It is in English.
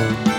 Bye.